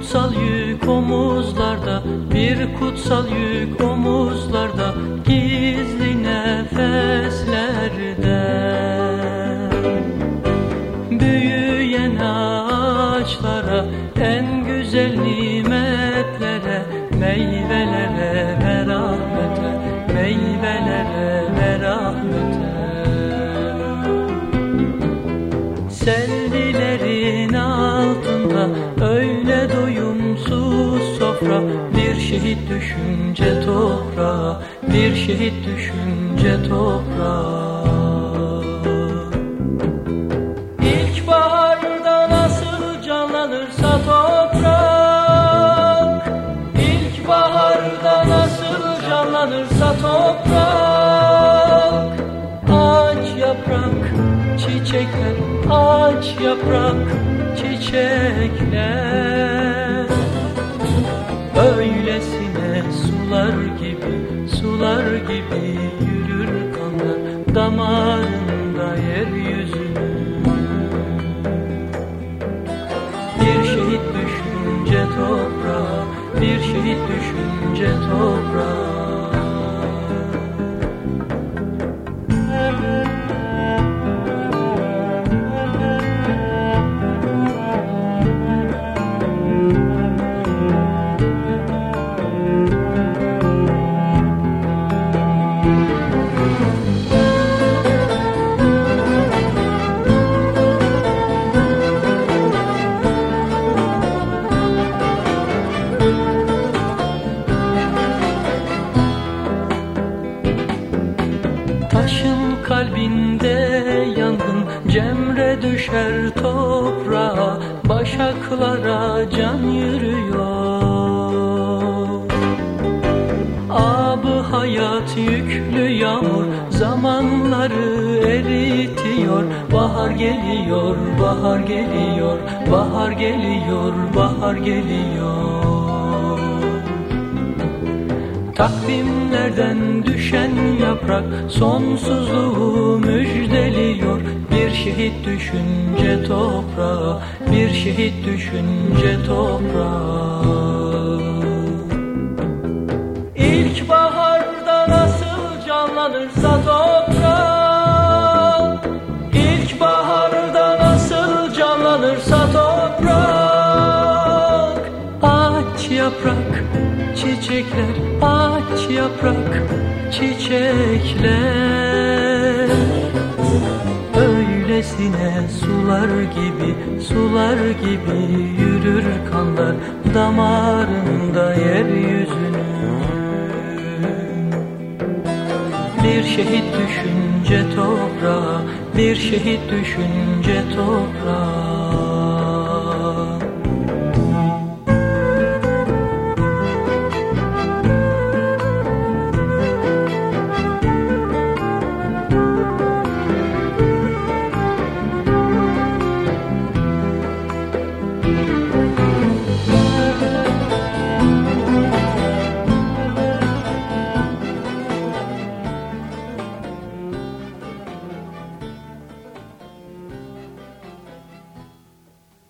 kutsal yük omuzlarda Bir kutsal yük omuzlarda Gizli nefeslerde Büyüyen ağaçlara En güzel nimetlere Meyvelere doyumsuz sofra Bir şehit düşünce toprağa Bir şehit düşünce toprağa İlkbaharda nasıl canlanırsa toprak İlkbaharda nasıl canlanırsa toprak. Ağaç yaprak çiçekler Ağaç yaprak çiçekler gibi Sular gibi yürür kanlar Damarında yeryüzünün Bir şehit düşünce toprağa Bir şehit düşünce toprağa düşer toprağa Başaklara can yürüyor. Abı hayat yüklü yağmur Zamanları eritiyor. Bahar geliyor, bahar geliyor Bahar geliyor, bahar geliyor. Takvimlerden düşen yaprak sonsuzluğu müjdeliyor şehit düşünce toprağa, bir şehit düşünce toprağa. İlkbaharda nasıl canlanırsa toprak İlkbaharda nasıl canlanırsa toprak Ağaç yaprak çiçekler Ağaç yaprak çiçekler sular gibi Sular gibi yürür kanlar Damarında yeryüzünün. Bir şehit düşünce toprağa Bir şehit düşünce toprağa